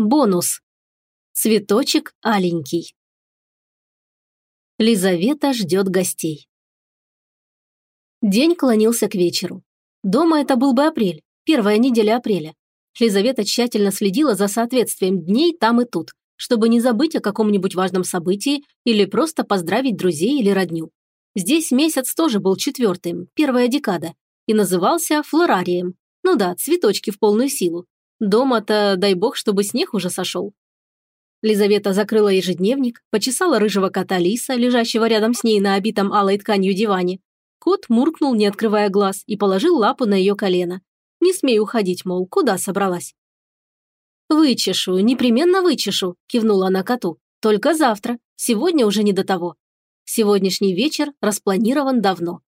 Бонус. Цветочек аленький. Лизавета ждет гостей. День клонился к вечеру. Дома это был бы апрель, первая неделя апреля. Лизавета тщательно следила за соответствием дней там и тут, чтобы не забыть о каком-нибудь важном событии или просто поздравить друзей или родню. Здесь месяц тоже был четвертым, первая декада, и назывался флорарием. Ну да, цветочки в полную силу. Дома-то, дай бог, чтобы снег уже сошел. Лизавета закрыла ежедневник, почесала рыжего кота Лиса, лежащего рядом с ней на обитом алой тканью диване. Кот муркнул, не открывая глаз, и положил лапу на ее колено. Не смей уходить, мол, куда собралась? «Вычешу, непременно вычешу», – кивнула она коту. «Только завтра. Сегодня уже не до того. Сегодняшний вечер распланирован давно.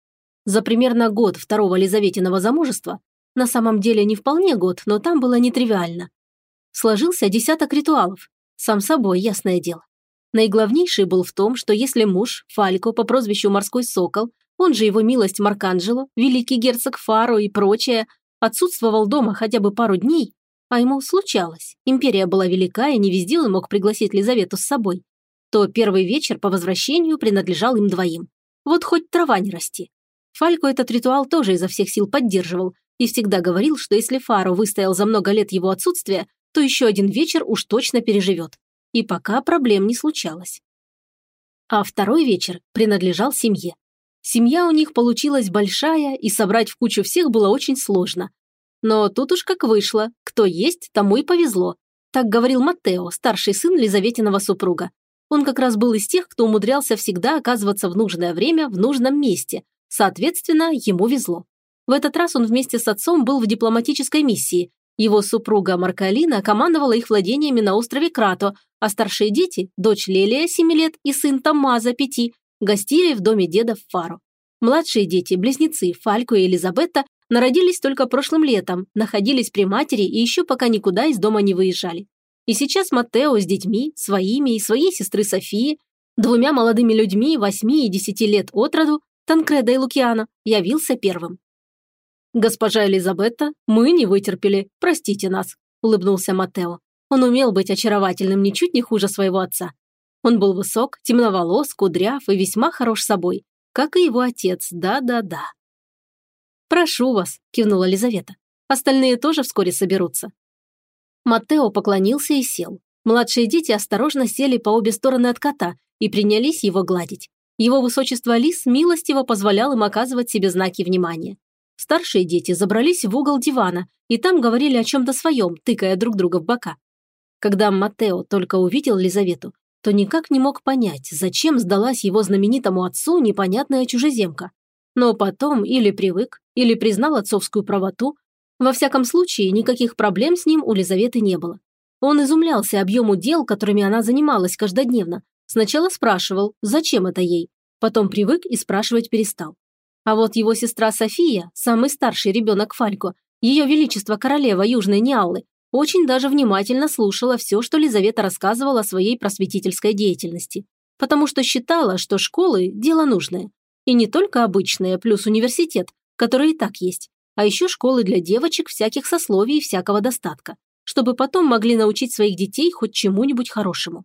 За примерно год второго Лизаветиного замужества на самом деле не вполне год, но там было нетривиально. Сложился десяток ритуалов. Сам собой, ясное дело. Наиглавнейший был в том, что если муж, Фалько по прозвищу Морской Сокол, он же его милость Марканджело, великий герцог Фаро и прочее, отсутствовал дома хотя бы пару дней, а ему случалось, империя была велика и не везде он мог пригласить Лизавету с собой, то первый вечер по возвращению принадлежал им двоим. Вот хоть трава не расти. Фалько этот ритуал тоже изо всех сил поддерживал, и всегда говорил, что если Фаро выстоял за много лет его отсутствия, то еще один вечер уж точно переживет. И пока проблем не случалось. А второй вечер принадлежал семье. Семья у них получилась большая, и собрать в кучу всех было очень сложно. Но тут уж как вышло, кто есть, тому и повезло. Так говорил Маттео, старший сын Лизаветиного супруга. Он как раз был из тех, кто умудрялся всегда оказываться в нужное время в нужном месте. Соответственно, ему везло. В этот раз он вместе с отцом был в дипломатической миссии. Его супруга Маркалина командовала их владениями на острове Крато, а старшие дети, дочь Лелия, 7 лет, и сын Тамаза, 5, гостили в доме деда в Фару. Младшие дети, близнецы Фалько и Элизабетта, народились только прошлым летом, находились при матери и еще пока никуда из дома не выезжали. И сейчас Маттео с детьми, своими и своей сестры Софии, двумя молодыми людьми 8 и 10 лет от роду, Танкреда и Лукиано, явился первым. «Госпожа Элизабетта, мы не вытерпели, простите нас», – улыбнулся Матео. Он умел быть очаровательным ничуть не хуже своего отца. Он был высок, темноволос, кудряв и весьма хорош собой, как и его отец, да-да-да. «Прошу вас», – кивнула Елизавета. «Остальные тоже вскоре соберутся». Маттео поклонился и сел. Младшие дети осторожно сели по обе стороны от кота и принялись его гладить. Его высочество Лис милостиво позволял им оказывать себе знаки внимания. Старшие дети забрались в угол дивана и там говорили о чем-то своем, тыкая друг друга в бока. Когда Матео только увидел Лизавету, то никак не мог понять, зачем сдалась его знаменитому отцу непонятная чужеземка. Но потом или привык, или признал отцовскую правоту. Во всяком случае, никаких проблем с ним у Лизаветы не было. Он изумлялся объему дел, которыми она занималась каждодневно. Сначала спрашивал, зачем это ей, потом привык и спрашивать перестал. А вот его сестра София, самый старший ребенок Фалько, ее величество королева Южной Ниаллы, очень даже внимательно слушала все, что Лизавета рассказывала о своей просветительской деятельности, потому что считала, что школы – дело нужное. И не только обычные, плюс университет, который и так есть, а еще школы для девочек всяких сословий и всякого достатка, чтобы потом могли научить своих детей хоть чему-нибудь хорошему.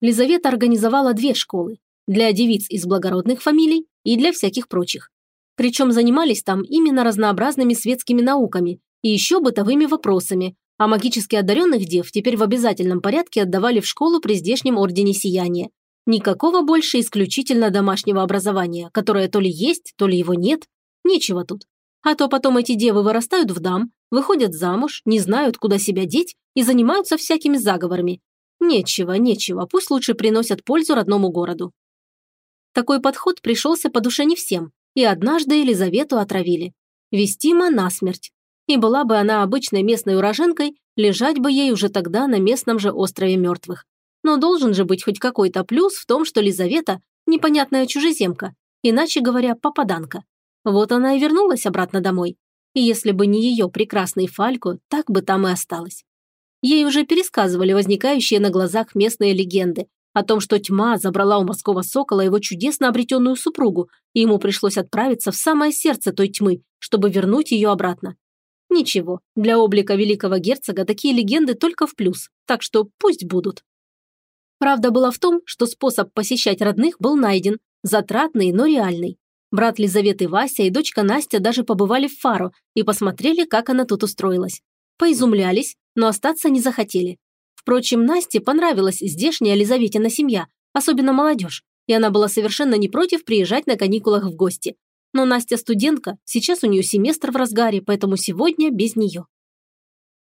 Лизавета организовала две школы – для девиц из благородных фамилий и для всяких прочих. Причем занимались там именно разнообразными светскими науками и еще бытовыми вопросами, а магически одаренных дев теперь в обязательном порядке отдавали в школу при здешнем Ордене Сияния. Никакого больше исключительно домашнего образования, которое то ли есть, то ли его нет. Нечего тут. А то потом эти девы вырастают в дам, выходят замуж, не знают, куда себя деть и занимаются всякими заговорами. Нечего, нечего, пусть лучше приносят пользу родному городу. Такой подход пришелся по душе не всем, и однажды Елизавету отравили. Вестима насмерть. И была бы она обычной местной уроженкой, лежать бы ей уже тогда на местном же острове мертвых. Но должен же быть хоть какой-то плюс в том, что Лизавета – непонятная чужеземка, иначе говоря, попаданка. Вот она и вернулась обратно домой. И если бы не ее прекрасный Фальку, так бы там и осталась. Ей уже пересказывали возникающие на глазах местные легенды, о том, что тьма забрала у морского сокола его чудесно обретенную супругу, и ему пришлось отправиться в самое сердце той тьмы, чтобы вернуть ее обратно. Ничего, для облика великого герцога такие легенды только в плюс, так что пусть будут. Правда была в том, что способ посещать родных был найден, затратный, но реальный. Брат Лизаветы Вася и дочка Настя даже побывали в Фаро и посмотрели, как она тут устроилась. Поизумлялись, но остаться не захотели. Впрочем, Насте понравилась здешняя Лизаветина семья, особенно молодежь, и она была совершенно не против приезжать на каникулах в гости. Но Настя студентка, сейчас у нее семестр в разгаре, поэтому сегодня без нее.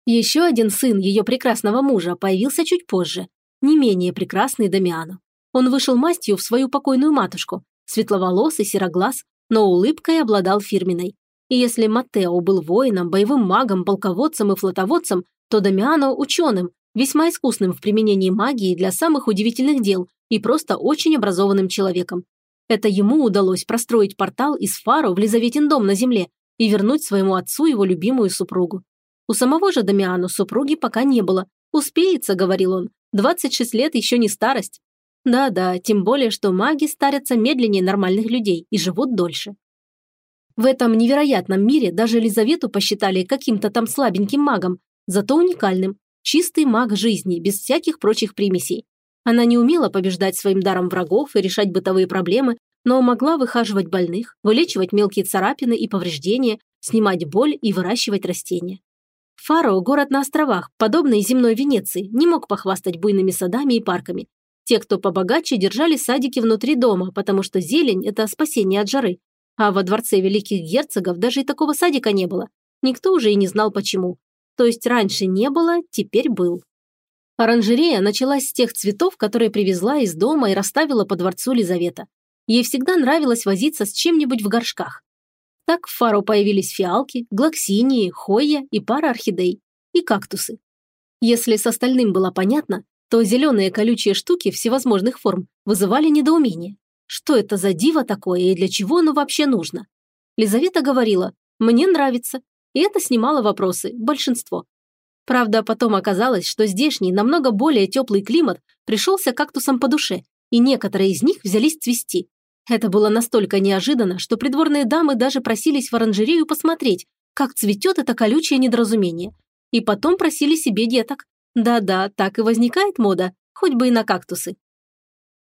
Еще один сын ее прекрасного мужа появился чуть позже, не менее прекрасный Дамиану. Он вышел мастью в свою покойную матушку, светловолосый, сероглаз, но улыбкой обладал фирменной. И если Матео был воином, боевым магом, полководцем и флотоводцем, то Дамиано – ученым, весьма искусным в применении магии для самых удивительных дел и просто очень образованным человеком. Это ему удалось простроить портал из Фаро в Лизаветин дом на земле и вернуть своему отцу его любимую супругу. У самого же Дамиану супруги пока не было. «Успеется», — говорил он, — «26 лет еще не старость». Да-да, тем более, что маги старятся медленнее нормальных людей и живут дольше. В этом невероятном мире даже Елизавету посчитали каким-то там слабеньким магом, зато уникальным. Чистый маг жизни, без всяких прочих примесей. Она не умела побеждать своим даром врагов и решать бытовые проблемы, но могла выхаживать больных, вылечивать мелкие царапины и повреждения, снимать боль и выращивать растения. Фаро – город на островах, подобный земной Венеции, не мог похвастать буйными садами и парками. Те, кто побогаче, держали садики внутри дома, потому что зелень – это спасение от жары. А во дворце великих герцогов даже и такого садика не было. Никто уже и не знал почему. То есть раньше не было, теперь был. Оранжерея началась с тех цветов, которые привезла из дома и расставила по дворцу Лизавета. Ей всегда нравилось возиться с чем-нибудь в горшках. Так в фару появились фиалки, глоксинии, хойя и пара орхидей. И кактусы. Если с остальным было понятно, то зеленые колючие штуки всевозможных форм вызывали недоумение. Что это за диво такое и для чего оно вообще нужно? Лизавета говорила «мне нравится», и это снимало вопросы, большинство. Правда, потом оказалось, что здешний, намного более теплый климат пришелся кактусам по душе, и некоторые из них взялись цвести. Это было настолько неожиданно, что придворные дамы даже просились в оранжерею посмотреть, как цветет это колючее недоразумение. И потом просили себе деток. Да-да, так и возникает мода, хоть бы и на кактусы.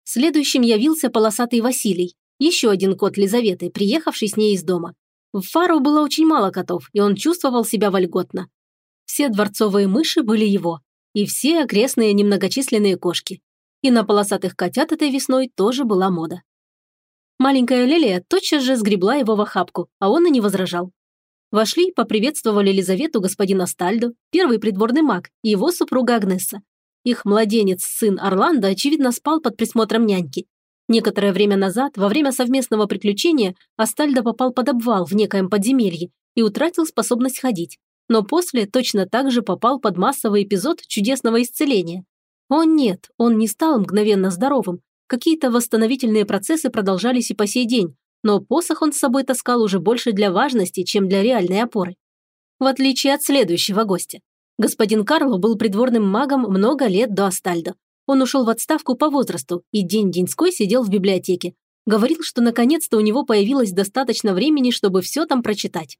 Следующим явился полосатый Василий, еще один кот Лизаветы, приехавший с ней из дома. В Фару было очень мало котов, и он чувствовал себя вольготно. Все дворцовые мыши были его, и все окрестные немногочисленные кошки. И на полосатых котят этой весной тоже была мода. Маленькая Лелия тотчас же сгребла его в охапку, а он и не возражал. Вошли, поприветствовали Елизавету господин Астальдо, первый придворный маг, и его супруга Агнесса. Их младенец, сын Орландо, очевидно, спал под присмотром няньки. Некоторое время назад, во время совместного приключения, Астальдо попал под обвал в некоем подземелье и утратил способность ходить но после точно так же попал под массовый эпизод чудесного исцеления. О нет, он не стал мгновенно здоровым. Какие-то восстановительные процессы продолжались и по сей день, но посох он с собой таскал уже больше для важности, чем для реальной опоры. В отличие от следующего гостя. Господин Карло был придворным магом много лет до Астальдо. Он ушел в отставку по возрасту и день-деньской сидел в библиотеке. Говорил, что наконец-то у него появилось достаточно времени, чтобы все там прочитать.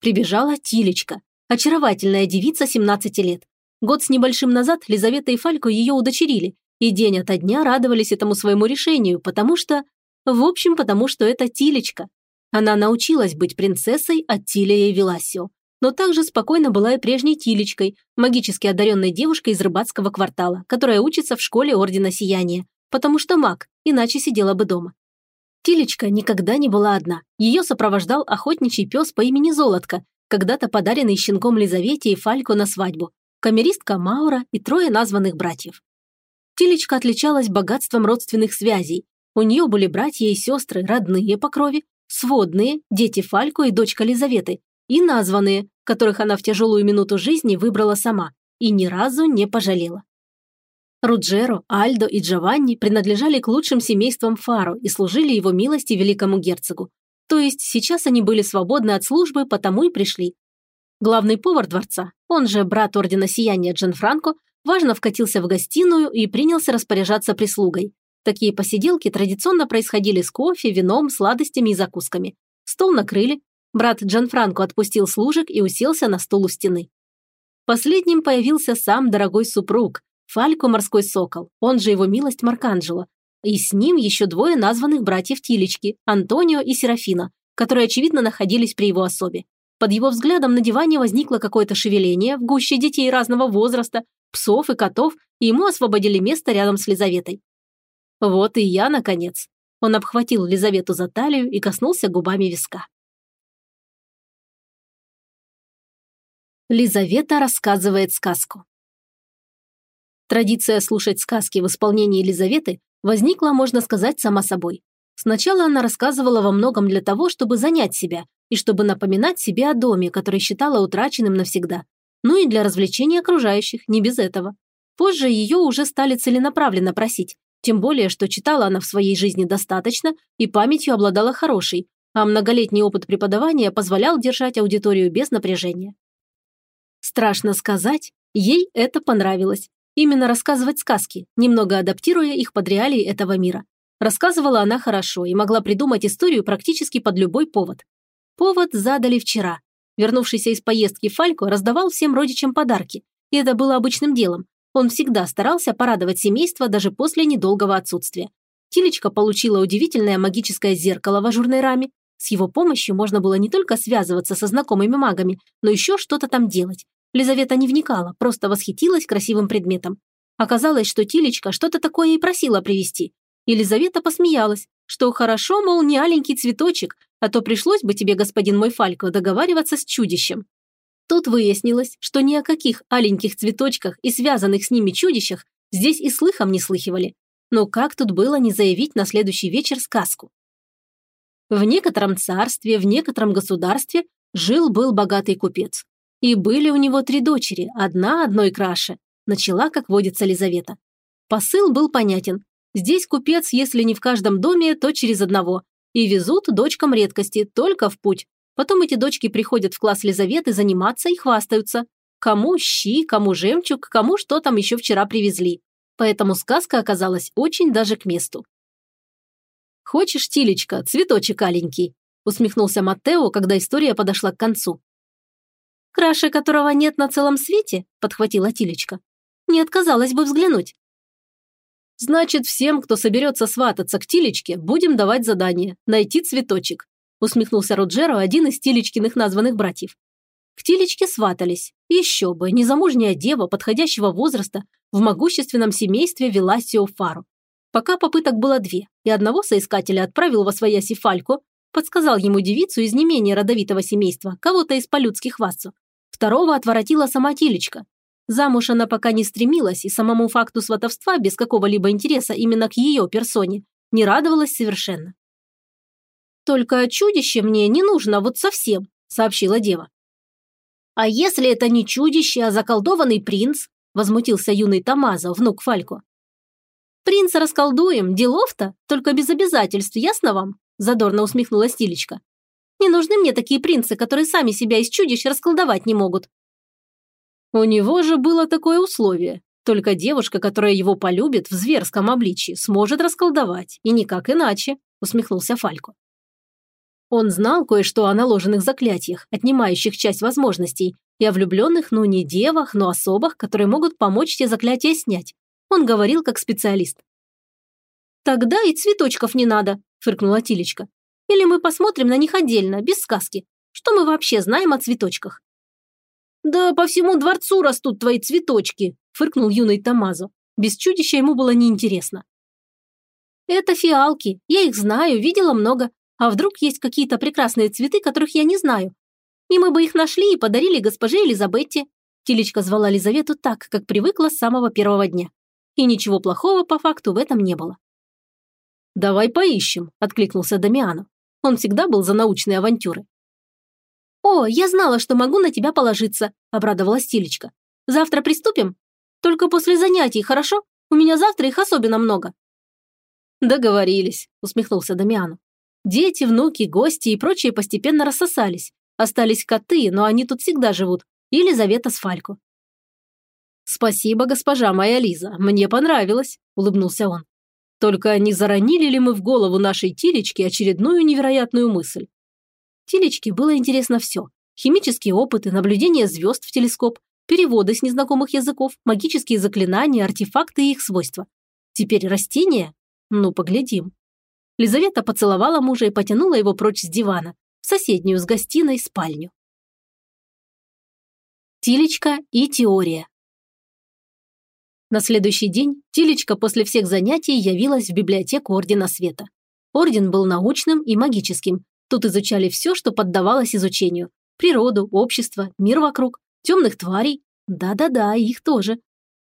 Прибежала Тилечка, очаровательная девица 17 лет. Год с небольшим назад Лизавета и Фалько ее удочерили, и день ото дня радовались этому своему решению, потому что... В общем, потому что это Тилечка. Она научилась быть принцессой от Тилия и Веласио, но также спокойно была и прежней Тилечкой, магически одаренной девушкой из рыбацкого квартала, которая учится в школе Ордена Сияния, потому что маг, иначе сидела бы дома. Тилечка никогда не была одна. Ее сопровождал охотничий пес по имени Золотко, когда-то подаренный щенком Лизавете и Фальку на свадьбу, камеристка Маура и трое названных братьев. Тилечка отличалась богатством родственных связей. У нее были братья и сестры, родные по крови, сводные, дети Фальку и дочка Лизаветы, и названные, которых она в тяжелую минуту жизни выбрала сама и ни разу не пожалела. Руджеро, Альдо и Джованни принадлежали к лучшим семействам Фаро и служили его милости великому герцогу. То есть сейчас они были свободны от службы, потому и пришли. Главный повар дворца, он же брат Ордена Сияния Джан Франко, важно вкатился в гостиную и принялся распоряжаться прислугой. Такие посиделки традиционно происходили с кофе, вином, сладостями и закусками. Стол накрыли. Брат Джанфранко отпустил служек и уселся на стул у стены. Последним появился сам дорогой супруг, Фалько Морской Сокол, он же его милость Марканджело, и с ним еще двое названных братьев Тилечки, Антонио и Серафина, которые, очевидно, находились при его особе. Под его взглядом на диване возникло какое-то шевеление в гуще детей разного возраста, псов и котов, и ему освободили место рядом с Лизаветой. Вот и я, наконец. Он обхватил Лизавету за талию и коснулся губами виска. Лизавета рассказывает сказку. Традиция слушать сказки в исполнении Елизаветы возникла, можно сказать, сама собой. Сначала она рассказывала во многом для того, чтобы занять себя и чтобы напоминать себе о доме, который считала утраченным навсегда. Ну и для развлечения окружающих, не без этого. Позже ее уже стали целенаправленно просить, тем более, что читала она в своей жизни достаточно и памятью обладала хорошей, а многолетний опыт преподавания позволял держать аудиторию без напряжения. Страшно сказать, ей это понравилось. Именно рассказывать сказки, немного адаптируя их под реалии этого мира. Рассказывала она хорошо и могла придумать историю практически под любой повод. Повод задали вчера. Вернувшийся из поездки Фалько раздавал всем родичам подарки, и это было обычным делом. Он всегда старался порадовать семейство даже после недолгого отсутствия. Тилечка получила удивительное магическое зеркало в ажурной раме. С его помощью можно было не только связываться со знакомыми магами, но еще что-то там делать. Лизавета не вникала, просто восхитилась красивым предметом. Оказалось, что Тилечка что-то такое и просила привезти. Елизавета посмеялась, что хорошо, мол, не аленький цветочек, а то пришлось бы тебе, господин мой Фалько, договариваться с чудищем. Тут выяснилось, что ни о каких аленьких цветочках и связанных с ними чудищах здесь и слыхом не слыхивали. Но как тут было не заявить на следующий вечер сказку? В некотором царстве, в некотором государстве жил-был богатый купец. И были у него три дочери, одна одной краше. Начала, как водится, Лизавета. Посыл был понятен. Здесь купец, если не в каждом доме, то через одного. И везут дочкам редкости, только в путь. Потом эти дочки приходят в класс Лизаветы заниматься и хвастаются. Кому щи, кому жемчуг, кому что там еще вчера привезли. Поэтому сказка оказалась очень даже к месту. «Хочешь, Тилечка, цветочек аленький?» усмехнулся Маттео, когда история подошла к концу. «Краше которого нет на целом свете?» – подхватила Тилечка. «Не отказалась бы взглянуть». «Значит, всем, кто соберется свататься к Тилечке, будем давать задание – найти цветочек», – усмехнулся Роджеро, один из Тилечкиных названных братьев. К Тилечке сватались. Еще бы, незамужняя дева подходящего возраста в могущественном семействе Веласио Фару. Пока попыток было две, и одного соискателя отправил во свояси Фалько, подсказал ему девицу из не менее родовитого семейства, кого-то из полюдских вассов. Второго отворотила сама Тилечка. Замуж она пока не стремилась, и самому факту сватовства без какого-либо интереса именно к ее персоне не радовалась совершенно. «Только чудище мне не нужно вот совсем», – сообщила дева. «А если это не чудище, а заколдованный принц?» – возмутился юный Тамазо, внук Фалько. «Принца расколдуем, делов-то, только без обязательств, ясно вам?» – задорно усмехнулась Тилечка. Не нужны мне такие принцы, которые сами себя из чудищ расколдовать не могут». У него же было такое условие. Только девушка, которая его полюбит в зверском обличии, сможет расколдовать, и никак иначе, усмехнулся Фалько. Он знал кое-что о наложенных заклятиях, отнимающих часть возможностей, и о влюбленных, ну не девах, но особах, которые могут помочь те заклятия снять. Он говорил как специалист. «Тогда и цветочков не надо», – фыркнула Тилечка. Или мы посмотрим на них отдельно, без сказки? Что мы вообще знаем о цветочках?» «Да по всему дворцу растут твои цветочки», – фыркнул юный Тамазо. Без чудища ему было неинтересно. «Это фиалки. Я их знаю, видела много. А вдруг есть какие-то прекрасные цветы, которых я не знаю? И мы бы их нашли и подарили госпоже Елизабетте». Телечка звала Лизавету так, как привыкла с самого первого дня. И ничего плохого по факту в этом не было. «Давай поищем», – откликнулся Дамиану. Он всегда был за научные авантюры. «О, я знала, что могу на тебя положиться», – обрадовалась Тилечка. «Завтра приступим? Только после занятий, хорошо? У меня завтра их особенно много». «Договорились», – усмехнулся Дамиану. Дети, внуки, гости и прочие постепенно рассосались. Остались коты, но они тут всегда живут. И Лизавета с Фалько. «Спасибо, госпожа моя Лиза, мне понравилось», – улыбнулся он. Только не заронили ли мы в голову нашей Тилечки очередную невероятную мысль? Тилечке было интересно все. Химические опыты, наблюдения звезд в телескоп, переводы с незнакомых языков, магические заклинания, артефакты и их свойства. Теперь растения? Ну, поглядим. Лизавета поцеловала мужа и потянула его прочь с дивана, в соседнюю с гостиной спальню. Тилечка и теория. На следующий день Тилечка после всех занятий явилась в библиотеку Ордена Света. Орден был научным и магическим. Тут изучали все, что поддавалось изучению. Природу, общество, мир вокруг, темных тварей. Да-да-да, их тоже.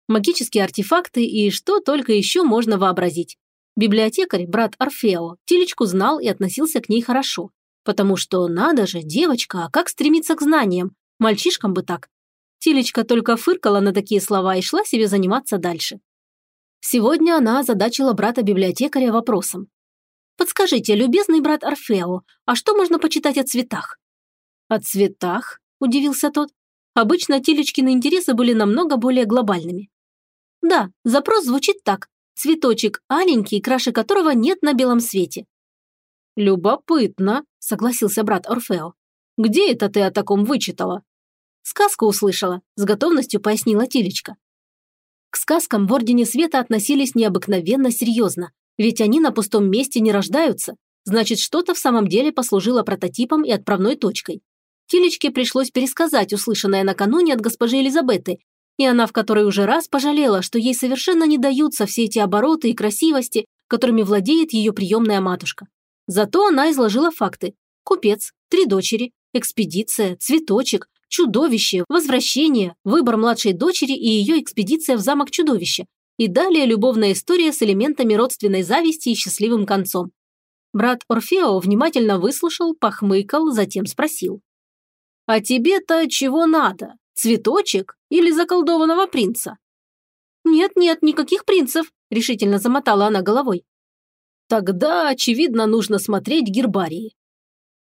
Магические артефакты и что только еще можно вообразить. Библиотекарь, брат Орфео, Тилечку знал и относился к ней хорошо. Потому что, надо же, девочка, а как стремиться к знаниям? Мальчишкам бы так. Тилечка только фыркала на такие слова и шла себе заниматься дальше. Сегодня она озадачила брата-библиотекаря вопросом. «Подскажите, любезный брат Орфео, а что можно почитать о цветах?» «О цветах?» – удивился тот. Обычно Тилечкины интересы были намного более глобальными. «Да, запрос звучит так. Цветочек аленький, краше которого нет на белом свете». «Любопытно», – согласился брат Орфео. «Где это ты о таком вычитала?» Сказку услышала, с готовностью пояснила Тилечка. К сказкам в Ордене Света относились необыкновенно серьезно, ведь они на пустом месте не рождаются, значит, что-то в самом деле послужило прототипом и отправной точкой. Тилечке пришлось пересказать услышанное накануне от госпожи Элизабеты, и она в которой уже раз пожалела, что ей совершенно не даются все эти обороты и красивости, которыми владеет ее приемная матушка. Зато она изложила факты. Купец, три дочери, экспедиция, цветочек, чудовище, возвращение, выбор младшей дочери и ее экспедиция в замок чудовища. И далее любовная история с элементами родственной зависти и счастливым концом. Брат Орфео внимательно выслушал, похмыкал, затем спросил. «А тебе-то чего надо? Цветочек или заколдованного принца?» «Нет-нет, никаких принцев», – решительно замотала она головой. «Тогда, очевидно, нужно смотреть гербарии.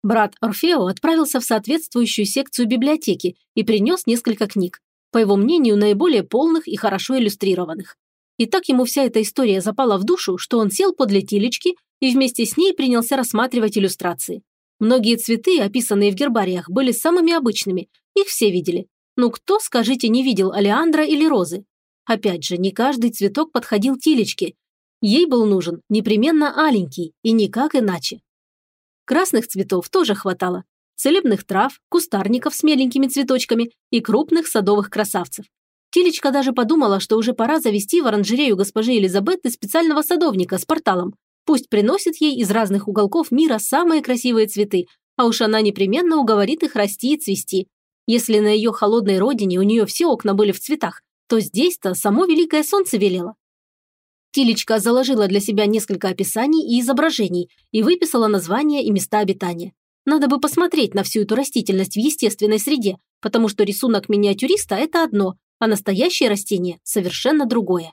Брат Орфео отправился в соответствующую секцию библиотеки и принес несколько книг, по его мнению, наиболее полных и хорошо иллюстрированных. И так ему вся эта история запала в душу, что он сел подле телечки и вместе с ней принялся рассматривать иллюстрации. Многие цветы, описанные в гербариях, были самыми обычными, их все видели. Ну кто, скажите, не видел алиандра или розы? Опять же, не каждый цветок подходил телечке. Ей был нужен непременно аленький и никак иначе. Красных цветов тоже хватало. Целебных трав, кустарников с меленькими цветочками и крупных садовых красавцев. Тилечка даже подумала, что уже пора завести в оранжерею госпожи Елизабеты специального садовника с порталом. Пусть приносит ей из разных уголков мира самые красивые цветы, а уж она непременно уговорит их расти и цвести. Если на ее холодной родине у нее все окна были в цветах, то здесь-то само великое солнце велело. Тилечка заложила для себя несколько описаний и изображений и выписала названия и места обитания. Надо бы посмотреть на всю эту растительность в естественной среде, потому что рисунок миниатюриста – это одно, а настоящее растение – совершенно другое.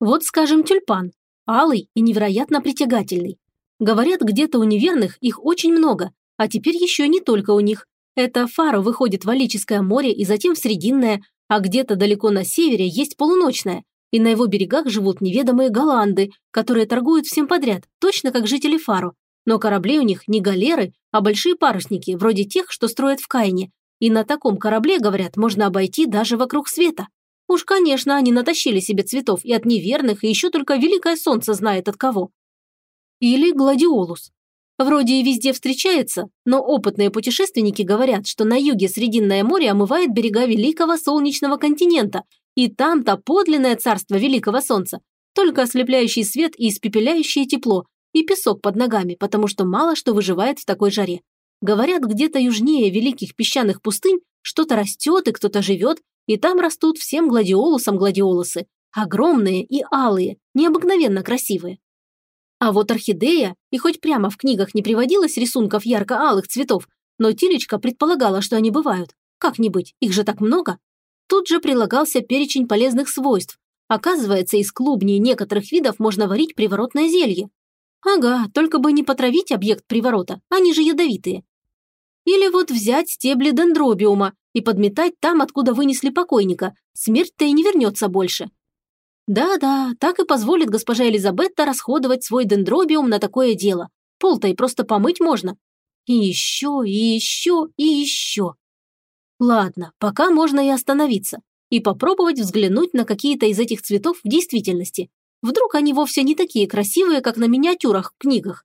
Вот, скажем, тюльпан. Алый и невероятно притягательный. Говорят, где-то у неверных их очень много, а теперь еще не только у них. Это фаро выходит в Алическое море и затем в Срединное, а где-то далеко на севере есть полуночное, и на его берегах живут неведомые голланды, которые торгуют всем подряд, точно как жители Фаро. Но корабли у них не галеры, а большие парусники, вроде тех, что строят в Кайне. И на таком корабле, говорят, можно обойти даже вокруг света. Уж, конечно, они натащили себе цветов и от неверных, и еще только Великое Солнце знает от кого. Или гладиолус. Вроде и везде встречается, но опытные путешественники говорят, что на юге Срединное море омывает берега Великого Солнечного континента, и там-то подлинное царство Великого Солнца, только ослепляющий свет и испепеляющее тепло, и песок под ногами, потому что мало что выживает в такой жаре. Говорят, где-то южнее великих песчаных пустынь что-то растет и кто-то живет, и там растут всем гладиолусам гладиолусы, огромные и алые, необыкновенно красивые. А вот орхидея, и хоть прямо в книгах не приводилось рисунков ярко-алых цветов, но Тилечка предполагала, что они бывают. Как не быть, их же так много. Тут же прилагался перечень полезных свойств. Оказывается, из клубней некоторых видов можно варить приворотное зелье. Ага, только бы не потравить объект приворота, они же ядовитые. Или вот взять стебли дендробиума и подметать там, откуда вынесли покойника. Смерть-то и не вернется больше. Да-да, так и позволит госпожа Элизабетта расходовать свой дендробиум на такое дело. Пол-то и просто помыть можно. И еще, и еще, и еще. Ладно, пока можно и остановиться, и попробовать взглянуть на какие-то из этих цветов в действительности. Вдруг они вовсе не такие красивые, как на миниатюрах в книгах.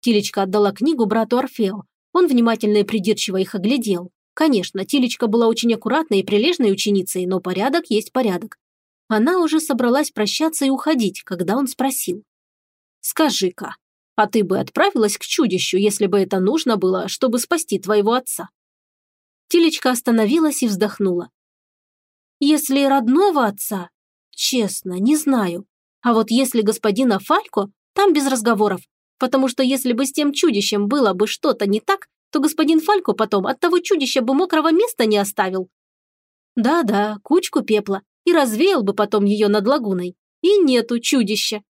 Тилечка отдала книгу брату Орфео. Он внимательно и придирчиво их оглядел. Конечно, Тилечка была очень аккуратной и прилежной ученицей, но порядок есть порядок. Она уже собралась прощаться и уходить, когда он спросил. «Скажи-ка, а ты бы отправилась к чудищу, если бы это нужно было, чтобы спасти твоего отца?» Тилечка остановилась и вздохнула. «Если родного отца? Честно, не знаю. А вот если господина Фалько, там без разговоров. Потому что если бы с тем чудищем было бы что-то не так, то господин Фалько потом от того чудища бы мокрого места не оставил. Да-да, кучку пепла. И развеял бы потом ее над лагуной. И нету чудища.